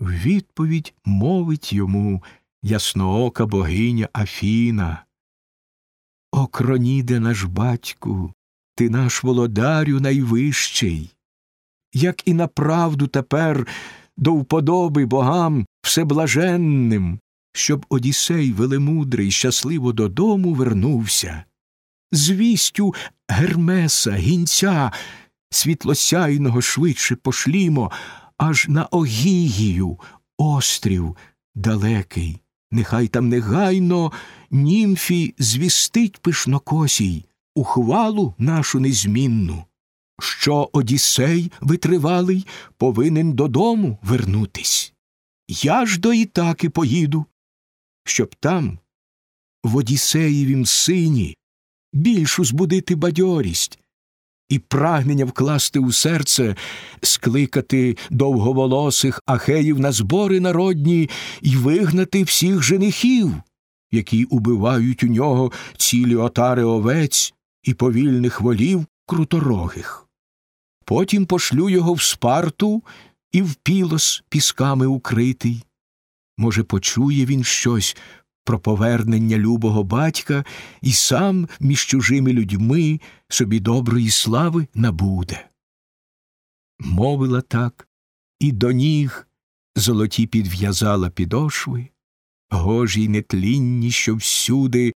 В відповідь мовить йому ясноока богиня Афіна. О, Кроніде наш батьку, ти наш володарю найвищий, як і направду тепер до вподоби богам всеблаженним, щоб Одіссей велемудрий щасливо додому вернувся. Звістю Гермеса, гінця, світлосяйного швидше пошлімо, аж на Огігію, острів далекий. Нехай там негайно німфі звістить пишнокосій, ухвалу нашу незмінну, що Одіссей витривалий повинен додому вернутись. Я ж до Ітаки поїду, щоб там, в Одіссеєвім сині, більшу збудити бадьорість і прагнення вкласти у серце, скликати довговолосих ахеїв на збори народні і вигнати всіх женихів, які убивають у нього цілі отари овець і повільних волів круторогих. Потім пошлю його в спарту і в пілос пісками укритий. Може, почує він щось про повернення любого батька і сам між чужими людьми собі доброї слави набуде. Мовила так, і до ніг золоті підв'язала підошви, гожі й нетлінні, що всюди,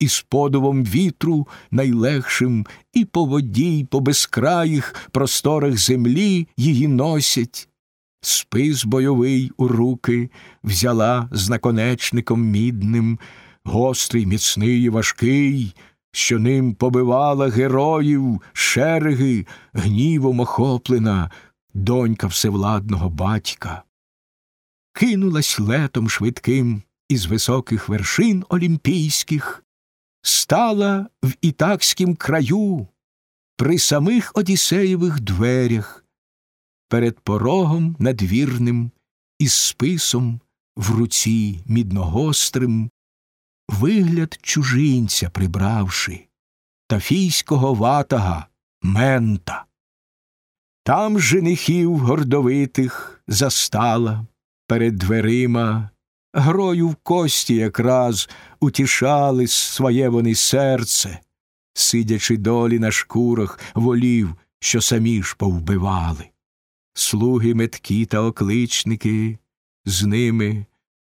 і з подувом вітру найлегшим, і по воді, й по безкраїх просторах землі її носять. Спис бойовий у руки взяла з наконечником мідним, гострий, міцний і важкий, що ним побивала героїв шереги, гнівом охоплена, донька всевладного батька. Кинулась летом швидким із високих вершин олімпійських, стала в ітакськім краю при самих Одіссеєвих дверях перед порогом надвірним із списом в руці мідногострим, вигляд чужинця прибравши, тафійського ватага мента. Там женихів гордовитих застала перед дверима, грою в кості якраз утішали своє вони серце, сидячи долі на шкурах волів, що самі ж повбивали слуги меткі та окличники, з ними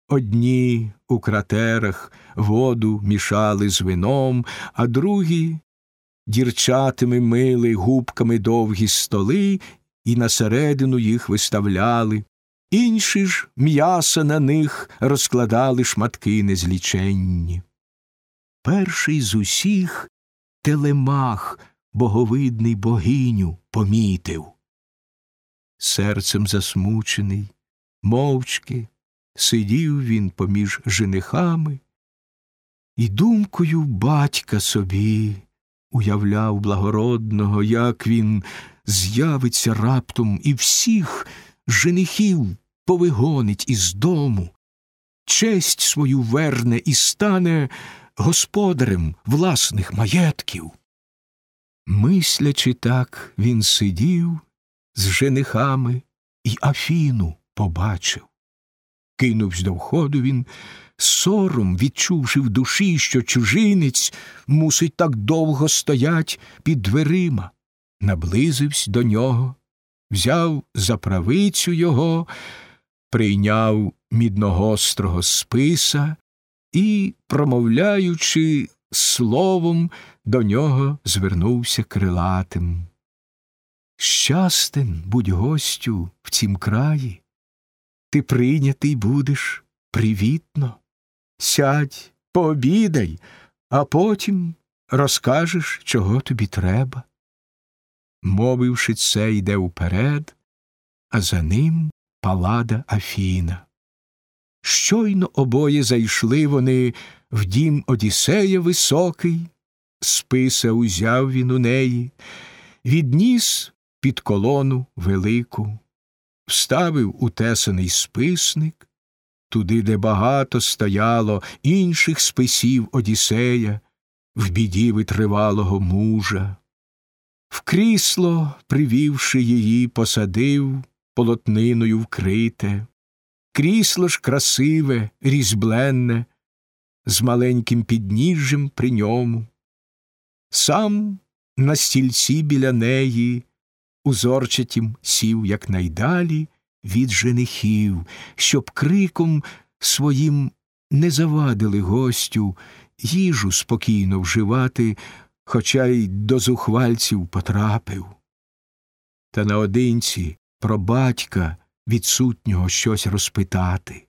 одні у кратерах воду мішали з вином, а другі дірчатими мили губками довгі столи і на середину їх виставляли. Інші ж м'яса на них розкладали шматки незліченні. Перший з усіх телемах, боговидний богиню, помітив серцем засмучений, мовчки сидів він поміж женихами, і думкою батька собі уявляв благородного, як він з'явиться раптом і всіх женихів повигонить із дому, честь свою верне і стане господарем власних маєтків. Мислячи так, він сидів з женихами і Афіну побачив. Кинувсь до входу він, сором, відчувши в душі, що чужинець мусить так довго стоять під дверима, наблизився до нього, взяв за правицю його, прийняв мідногострого списа і, промовляючи словом, до нього звернувся крилатим. Щастен будь гостю в цім краї, ти прийнятий будеш привітно. Сядь, пообідай, а потім розкажеш, чого тобі треба. Мовивши це, йде уперед, а за ним палада Афіна. Щойно обоє зайшли вони в дім Одіссея високий, списа узяв він у неї, відніс під колону велику, вставив утесаний списник, туди, де багато стояло інших списів Одіссея, в біді витривалого мужа. В крісло, привівши її, посадив полотниною вкрите, крісло ж красиве, різьбленне, з маленьким підніжжем при ньому. Сам на стільці біля неї, узорчатім сів якнайдалі від женихів, щоб криком своїм не завадили гостю їжу спокійно вживати, хоча й до зухвальців потрапив. Та наодинці про батька відсутнього щось розпитати.